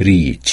reach.